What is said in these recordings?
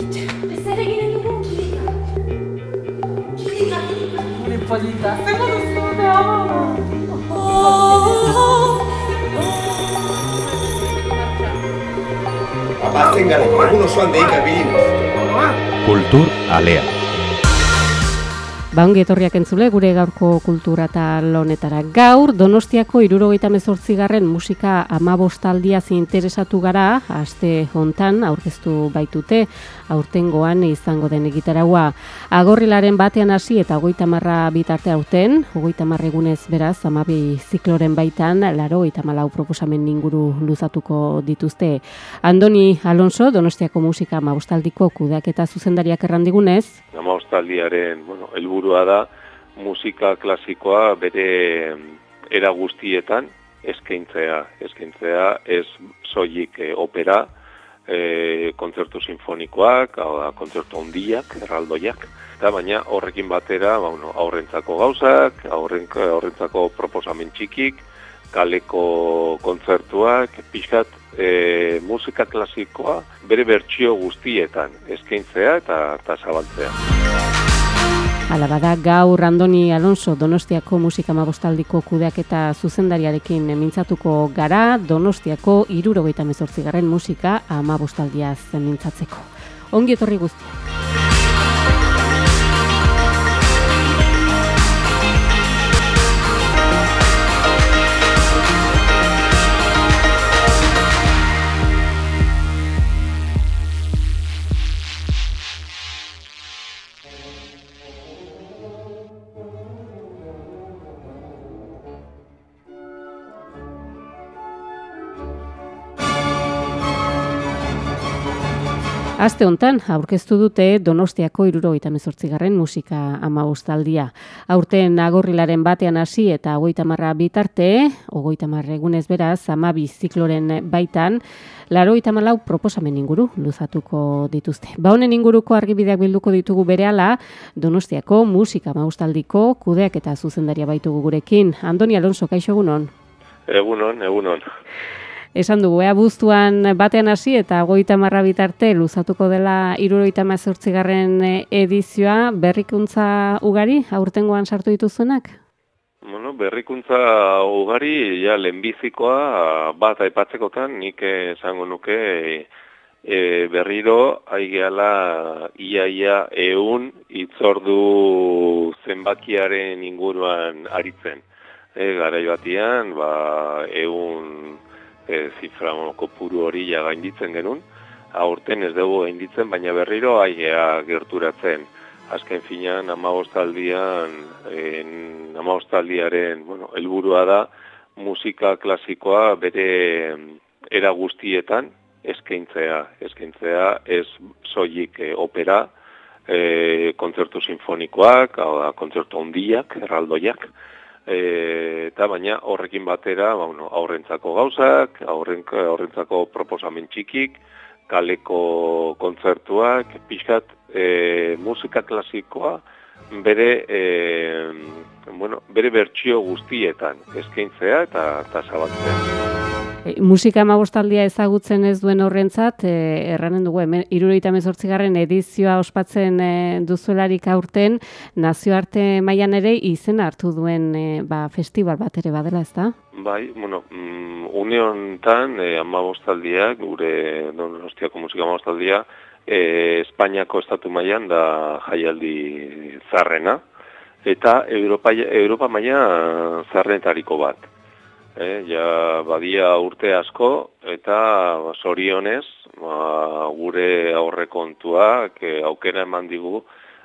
Ez ere ginen dugu kilika. Kilika, kilika. Gure polita, zer duzu da? Abatzen gara, egun osoan deika bilinez. Kultur Alea. Baungi etorriak entzule gure gaurko kultura eta lonetara. Gaur, Donostiako irurogeita mezortzigarren musika amabostaldia interesatu gara, aste hontan aurkeztu baitute, aurtengoan izango den egitaragua. Agorrilaren batean hasi eta hogeita marra bitarte aurten, hogeita egunez beraz, amabi zikloren baitan, laro eta malau proposamen inguru luzatuko dituzte. Andoni Alonso, Donostiako musika amabostaldiko kudeak eta zuzendariak errandigunez. Amabostaldiaren, bueno, helburua da musika klasikoa bere era guztietan eskaintzea, eskaintzea ez soilik e, opera, e, kontzertu sinfonikoak, hau da, kontzertu ondiak, erraldoiak, eta baina horrekin batera, ba, bueno, aurrentzako gauzak, aurren, aurrentzako proposamen txikik, kaleko kontzertuak, pixkat e, musika klasikoa bere bertsio guztietan eskaintzea eta, eta zabaltzea. Hala bada, gaur Andoni Alonso Donostiako musika mabostaldiko kudeak eta zuzendariarekin mintzatuko gara, Donostiako irurogeita mezortzigarren musika amabostaldia zen mintzatzeko. Ongi etorri guztiak. Aste hontan aurkeztu dute Donostiako irurogeita mezortzigarren musika amaustaldia. Aurten agorrilaren batean hasi eta ogoita marra bitarte, ogoita marra egunez beraz, amabi zikloren baitan, laro malau proposamen inguru luzatuko dituzte. Ba honen inguruko argibideak bilduko ditugu berehala Donostiako musika amaustaldiko kudeak eta zuzendaria baitugu gurekin. Andoni Alonso, kaixo egunon? Egunon, egunon. Esan dugu, ea buztuan batean hasi eta goita marra bitarte luzatuko dela iruroita mazortzigarren edizioa berrikuntza ugari aurtengoan sartu dituzuenak? Bueno, berrikuntza ugari, ja, lehenbizikoa bat aipatzekotan nik esango nuke e, berriro aigeala iaia eun itzordu zenbakiaren inguruan aritzen. E, garai batian, ba, eun e, zifra kopuru hori ja gainditzen genuen, aurten ez dugu gainditzen, baina berriro aigea gerturatzen. Azken finean, amagostaldian, amagostaldiaren, bueno, helburua da, musika klasikoa bere era guztietan eskaintzea, eskaintzea ez soilik e, opera, e, kontzertu sinfonikoak, hau da, kontzertu ondiak, erraldoiak, E, eta baina horrekin batera ba, bueno, aurrentzako gauzak, aurren, aurrentzako proposamen txikik, kaleko kontzertuak, pixkat e, musika klasikoa bere, e, bueno, bere bertsio guztietan eskaintzea eta, eta zabaltzea. E, musika amabostaldia ezagutzen ez duen horrentzat, e, erranen dugu, hemen, iruroita mezortzigarren edizioa ospatzen e, duzuelarik aurten, nazioarte mailan ere izen hartu duen e, ba, festival bat ere badela, ez da? Bai, bueno, mm, uniontan e, amabostaldiak, gure donostiako musika amabostaldia, e, Espainiako estatu mailan da jaialdi zarrena, eta Europa, Europa maila zarrenetariko bat e, ja badia urte asko eta sorionez ba, gure aurrekontuak e, aukera eman digu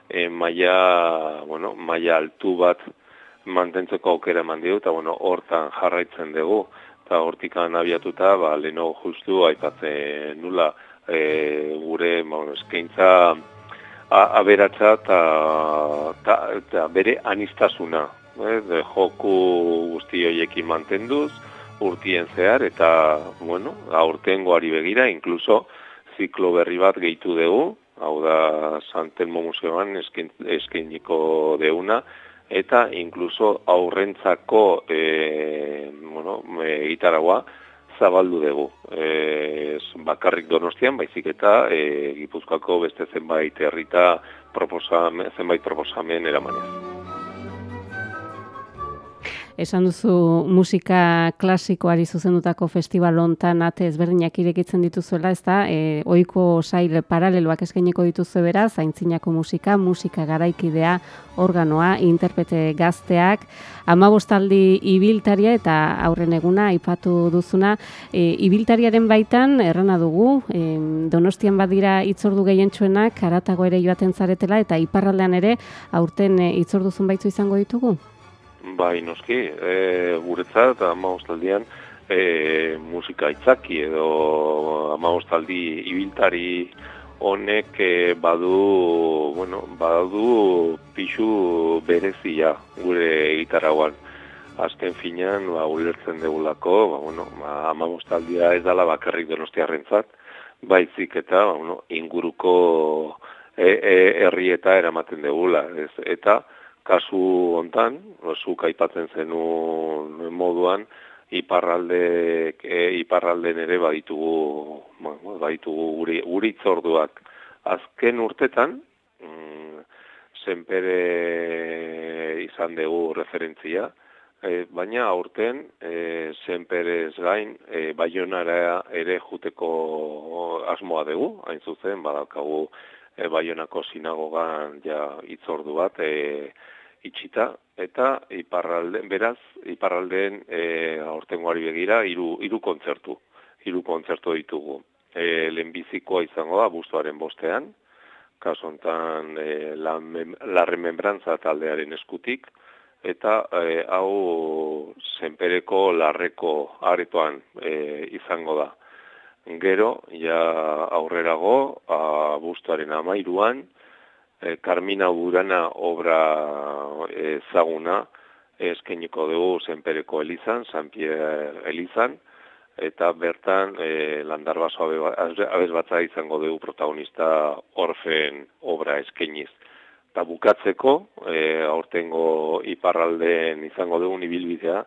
e, maila, bueno, maila altu bat mantentzeko aukera eman digu eta bueno, hortan jarraitzen dugu. Eta hortikan abiatuta ba, leno justu aipatzen nula e, gure bueno, eskaintza aberatza eta bere anistasuna eh, de joku guzti hoiekin mantenduz, urtien zehar, eta, bueno, aurtengoari begira, inkluso, ziklo berri bat gehitu dugu, hau da Santelmo Museoan eskainiko deuna, eta inkluso aurrentzako e, bueno, e, zabaldu dugu. E, bakarrik donostian, baizik eta e, Gipuzkoako beste zenbait herrita proposamen, zenbait proposamen eramanez. Esan duzu musika klasikoari zuzendutako festival hontan ate ezberdinak irekitzen dituzuela, ezta? E, ohiko sail paraleloak eskainiko dituzu beraz, zaintzinako musika, musika garaikidea, organoa, interprete gazteak, amabostaldi ibiltaria eta aurren eguna aipatu duzuna, e, ibiltariaren baitan errana dugu, e, Donostian badira itzordu gehientsuenak karatago ere joaten zaretela eta iparraldean ere aurten e, itzorduzun baitzu izango ditugu? Bai, noski, e, guretzat, amagostaldian, e, musika itzaki edo amagostaldi ibiltari honek e, badu, bueno, badu pixu berezia gure gitarrauan. Azken finean, ba, ulertzen degulako, ba, bueno, ba, amagostaldia ez dala bakarrik donostiarrentzat, baizik eta, ba, bueno, inguruko e, e, herrieta eramaten degula, ez, eta, kasu hontan, zuk aipatzen zenu moduan, iparralde e, iparralden ere baditugu ba, baditugu guri uritzorduak azken urtetan mm, zenpere izan dugu referentzia e, baina aurten e, zenperez gain e, baionara ere juteko asmoa dugu. Hain zuzen badakagu e, baionako sinagogan ja itzordu bat e, itxita eta iparralde beraz iparraldeen e, aurtengoari begira hiru hiru kontzertu hiru kontzertu ditugu. E, lehenbizikoa izango da bustoaren bostean kaso hontan e, la, la remembranza taldearen eskutik eta e, hau zenpereko larreko aretoan e, izango da. Gero ja aurrerago a, bustoaren amairuan e, Carmina Burana obra ezaguna eskeniko dugu zenpereko elizan, San Pierre elizan, eta bertan e, landarbaso abez batza izango dugu protagonista orfen obra eskeniz. Eta bukatzeko, e, aurtengo iparralden izango dugu ibilbidea,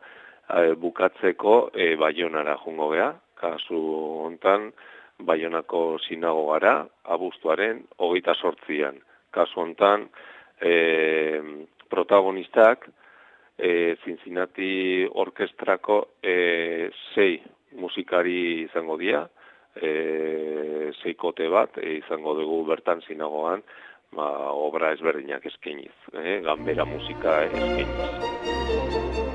e, bukatzeko e, baionara jungo beha, kasu hontan, baionako sinagogara, abuztuaren, hogeita sortzian kasu hontan e, protagonistak e, Cincinnati orkestrako e, sei musikari izango dira, e, sei kote bat e, izango dugu bertan zinagoan, ba, obra ezberdinak eskeniz, e, gambera musika eskeniz.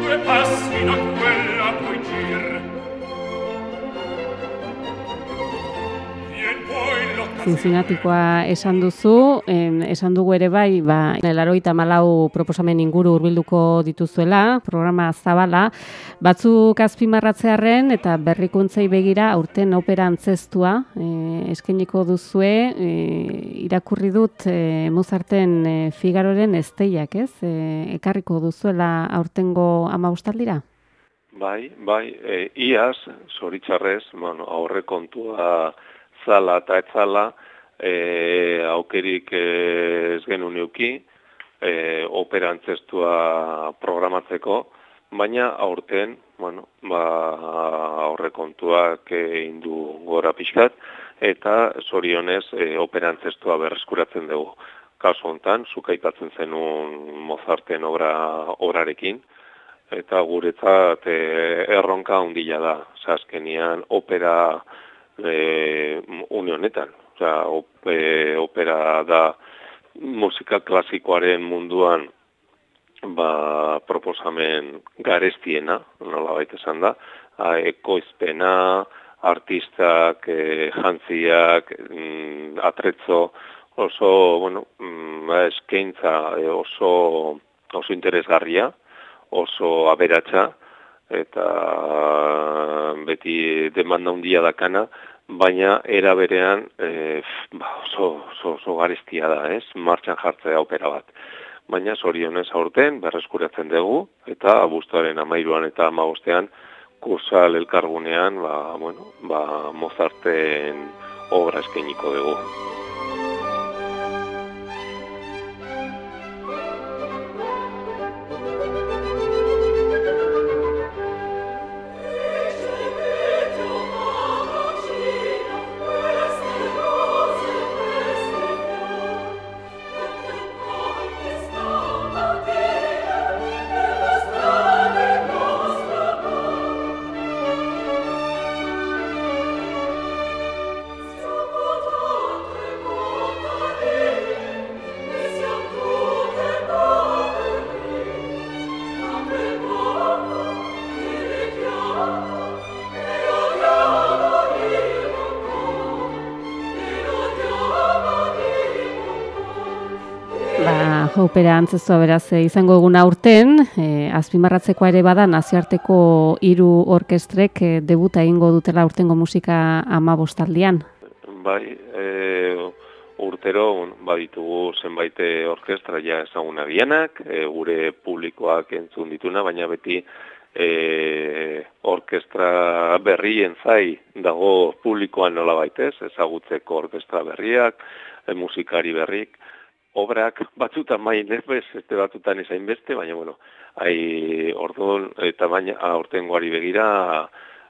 due passi da quella puoi gir. Zinzinatikoa esan duzu, esan dugu ere bai, ba, nelaroita malau proposamen inguru urbilduko dituzuela, programa zabala, batzuk azpimarratzearen eta berrikuntzei begira aurten opera antzestua e, eskeniko duzue, e, irakurri dut e, Mozarten e, Figaroren esteiak, ez? E, ekarriko duzuela aurtengo ama Bai, bai, e, iaz, zoritxarrez, bueno, aurre kontua zala eta etzala e, aukerik e, ez genuen neuki e, operantzestua programatzeko, baina aurten, bueno, ba, aurrekontuak egin du gora pixkat, eta zorionez e, operantzestua berreskuratzen dugu. Kaso hontan, zukaipatzen zenun Mozarten obra, obrarekin, eta guretzat e, erronka ondila da. Zaskenian, opera une honetan. Osa, e, opera da musika klasikoaren munduan ba, proposamen garestiena, nola baita esan da, ekoizpena, artistak, e, jantziak, mm, atretzo, oso, bueno, mm, ba, eskaintza e, oso, oso interesgarria, oso aberatsa, eta beti demanda handia dakana, baina era berean e, ba, oso, oso, oso garestia da, ez? Martxan jartzea opera bat. Baina zorionez aurten berreskuratzen dugu eta abuztuaren amairuan eta amagostean kursal elkargunean ba, bueno, ba, Mozarten obra eskainiko dugu. Ba, opera antzezua beraz eh, izango egun aurten, e, azpimarratzekoa ere bada nazioarteko hiru orkestrek e, debuta egingo dutela aurtengo musika ama bostaldian. Bai, e, urtero baditugu zenbait orkestra ja ezaguna dienak, e, gure publikoak entzun dituna, baina beti e, orkestra berrien zai dago publikoan nola baitez, ezagutzeko orkestra berriak, e, musikari berrik, obrak batzutan main ez bez, este batzutan ezain beste, baina bueno, hai orduan eta baina aurtengoari begira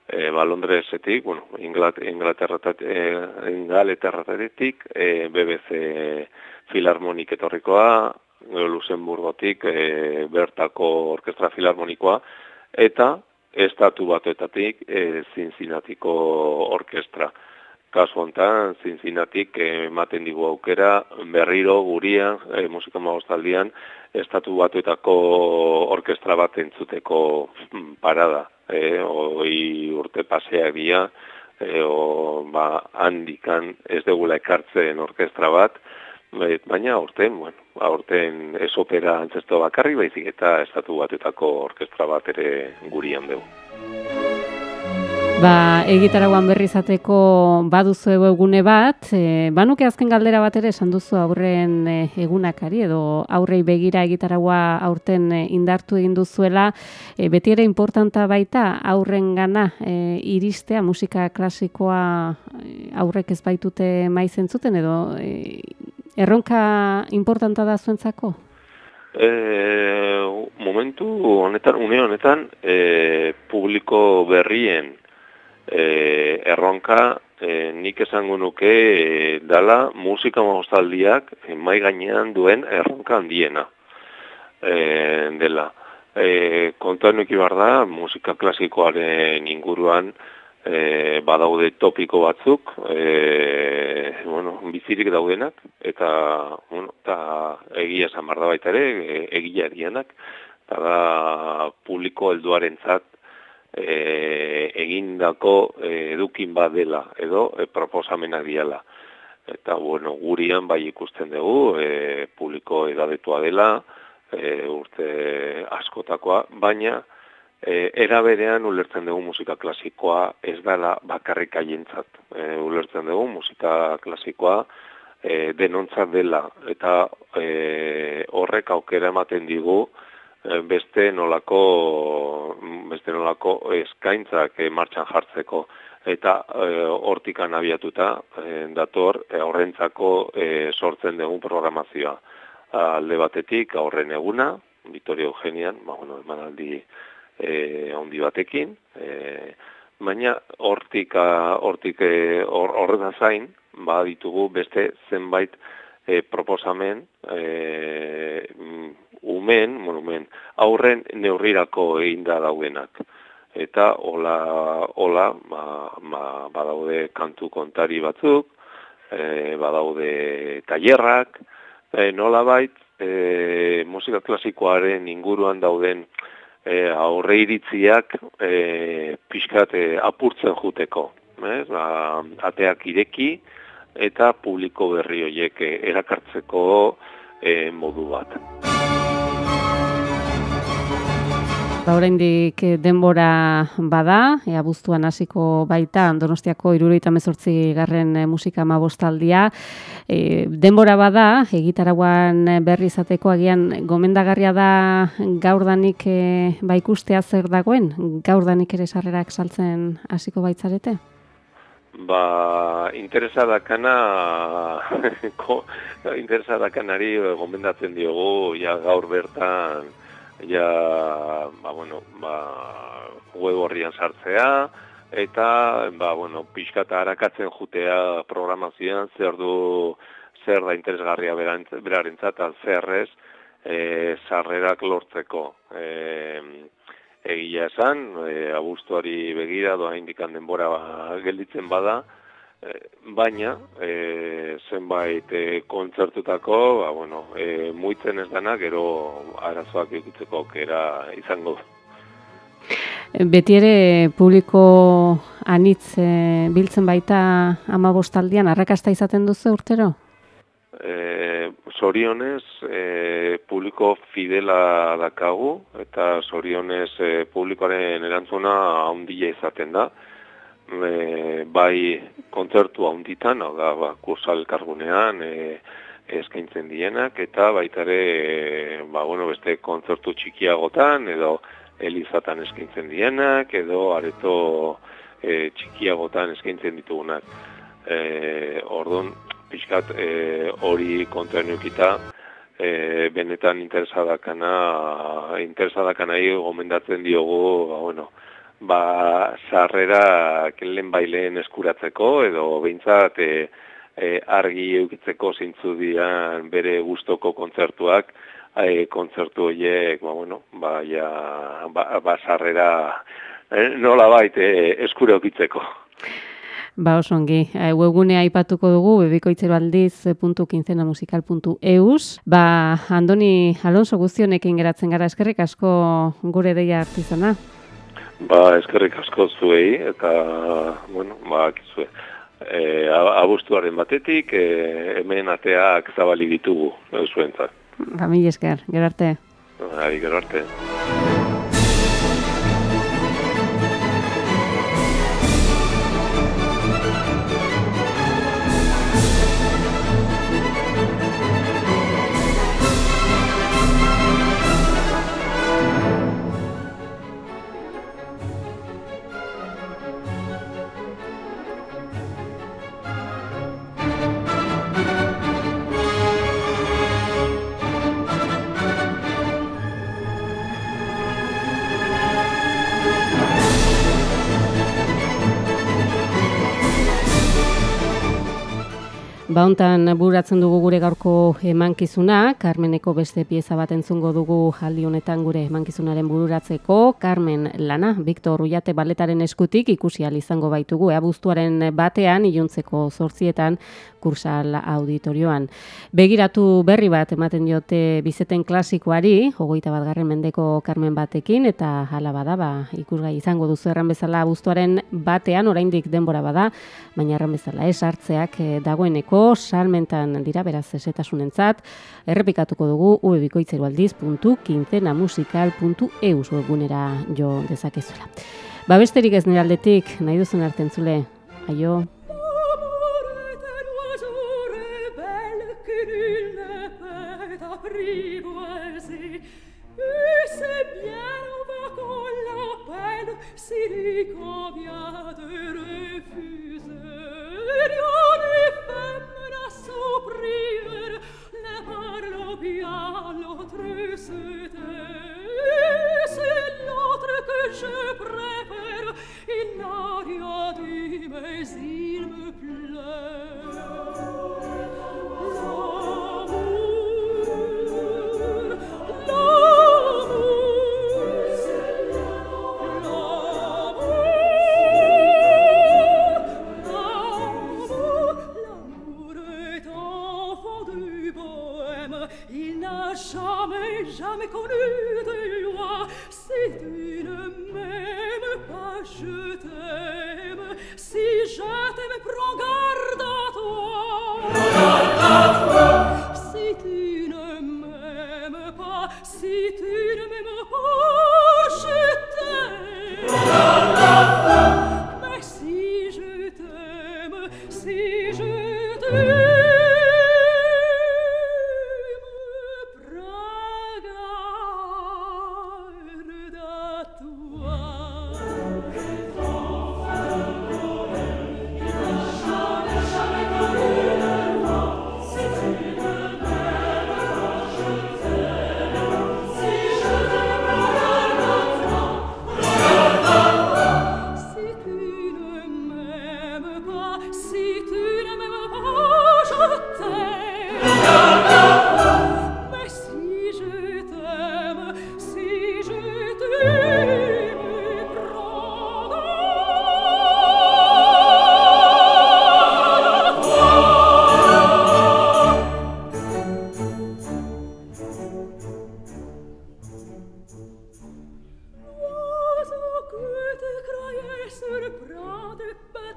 e, ba Londresetik, bueno, Inglat, Inglaterratat, e, Inglaterratetik, e, BBC Filarmonik etorrikoa, Luxemburgotik e, bertako orkestra filarmonikoa, eta estatu batuetatik e, Zinzinatiko orkestra kasu hontan Zinzinatik ematen digu aukera berriro guria e, musika magostaldian estatu batuetako orkestra bat entzuteko mm, parada. E, oi urte paseak dira, e, o, ba, handikan ez degula ekartzen orkestra bat, baina aurten, bueno, aurten ez opera antzesto bakarri, baizik eta estatu batuetako orkestra bat ere gurian dugu. Ba, egitaragoan berri izateko baduzu egune bat, e, banuke azken galdera bat ere esan duzu aurren e, egunakari edo aurrei begira egitaragoa aurten e, indartu egin duzuela, e, beti ere importanta baita aurren gana e, iristea musika klasikoa aurrek ez baitute maizen zuten edo e, erronka importanta da zuentzako? E, momentu honetan, une honetan, e, publiko berrien e, erronka e, nik esango nuke e, dala musika mozaldiak e, mai gainean duen erronka handiena e, dela. E, kontuan nuki bar da, musika klasikoaren inguruan e, badaude topiko batzuk, e, bueno, bizirik daudenak, eta, bueno, eta egia esan barda baita ere, e, egia erianak, eta da publiko helduaren zat, e, egindako e, edukin badela edo e, proposamena diala. Eta bueno, gurian bai ikusten dugu, e, publiko edadetua dela, e, urte askotakoa, baina e, era berean ulertzen dugu musika klasikoa ez dela bakarrik haientzat. E, ulertzen dugu musika klasikoa e, denontzat dela eta e, horrek aukera ematen digu Eh, beste nolako beste nolako eskaintzak e, martxan jartzeko. Eta e, hortikan abiatuta dator horrentzako sortzen dugun programazioa. Alde batetik aurren eguna Vitoria Eugenian ba bueno emanaldi eh handi batekin e, baina hortik hortik horrena zain ba ditugu beste zenbait e, proposamen e, umen, monumen, aurren neurrirako egin da daudenak. Eta hola, hola ba, ba, badaude kantu kontari batzuk, e, badaude tailerrak, e, nola bait, e, musika klasikoaren inguruan dauden e, aurre iritziak e, pixkat e, apurtzen juteko. Ez? Ba, ateak ireki eta publiko berri horiek erakartzeko e, modu bat. Ba, oraindik eh, denbora bada, ea buztuan hasiko baita, Donostiako iruroita mezortzi garren eh, musika mabostaldia. E, denbora bada, egitaraguan berri izateko agian gomendagarria da gaurdanik e, baikustea zer dagoen, gaurdanik ere sarrerak saltzen hasiko baitzarete? ba, interesadakana, ko, interesadakanari gomendatzen diogu, ja gaur bertan, ja, ba, bueno, ba, web horrian sartzea, eta, ba, bueno, pixka eta harakatzen jutea programazioan, zer du, zer da interesgarria berarentzat, zer ez, e, sarrerak lortzeko. E, egia esan, e, abuztuari begira doa indikan denbora ba, gelditzen bada, baina e, zenbait e, kontzertutako, ba, bueno, e, muitzen ez dana, gero arazoak ikutzeko kera izango Beti ere publiko anitz e, biltzen baita ama bostaldian, arrakasta izaten duzu urtero? E, zorionez, e, publiko fidela dakagu, eta zorionez e, publikoaren erantzuna handia izaten da. E, bai kontzertu handitan, hau da, ba, kursal kargunean, e, eskaintzen dienak, eta baita ere, e, ba, bueno, beste kontzertu txikiagotan, edo elizatan eskaintzen dienak, edo areto e, txikiagotan eskaintzen ditugunak. E, Orduan, pixkat e, hori kontra nukita, e, benetan interesadakana, interesadakana gomendatzen diogu, ba, bueno, ba, sarrera kelen baileen eskuratzeko, edo behintzat e, e, argi eukitzeko zintzu dian bere gustoko kontzertuak, e, kontzertu horiek, ba, bueno, ba, ja, ba, ba sarrera e, nola baite eskura eukitzeko. Ba, oso ongi. E, webgunea aipatuko dugu, bebikoitzeroaldiz.kinzenamusikal.eus. Ba, Andoni Alonso guztionekin geratzen gara, eskerrik asko gure deia artizana. Ba, eskerrik asko zuei, eta, bueno, ba, kizue. E, abuztuaren batetik, e, hemen ateak zabali ditugu, zuentzat. Ba, mil esker, gerarte. Ba, gerarte. Bauntan buratzen dugu gure gaurko emankizuna, Carmeneko beste pieza bat entzungo dugu jaldi honetan gure emankizunaren bururatzeko, Carmen Lana, Victor Ullate baletaren eskutik ikusi izango baitugu, abuztuaren batean, iluntzeko zortzietan, kursal auditorioan. Begiratu berri bat ematen diote bizeten klasikoari, hogeita bat garren mendeko Carmen batekin, eta hala bada, ba, ikusgai izango duzu erran bezala abuztuaren batean, oraindik denbora bada, baina erran bezala ez hartzeak eh, dagoeneko, salmentan dira beraz esetasunentzat, errepikatuko dugu ubebikoitzeroaldiz.kinzenamusikal.eus webgunera jo dezakezula. Ba besterik ez nire aldetik, nahi duzun arten zule. Aio.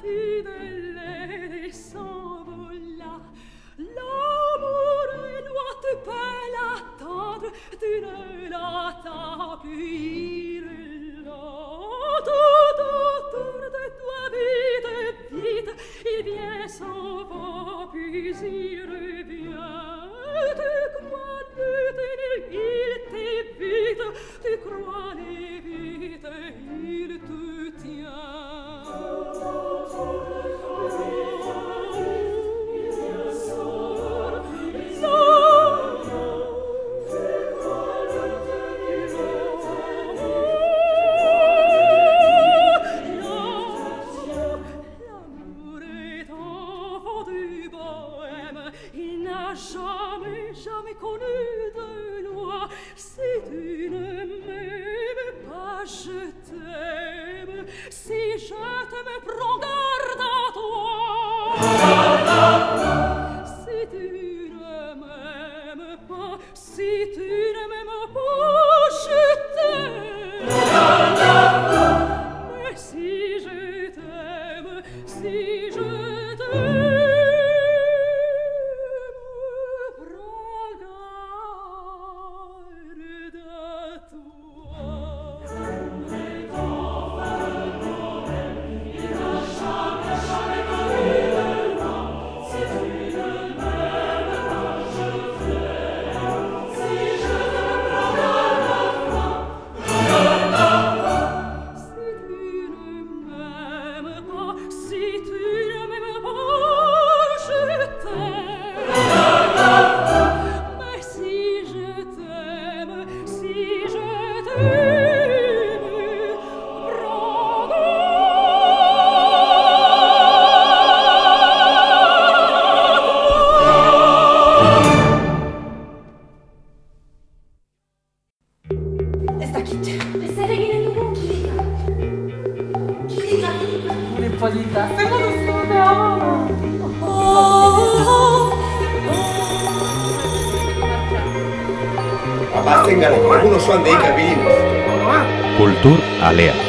Fide Abazten gara, egun osoan deika. Kultur Alea.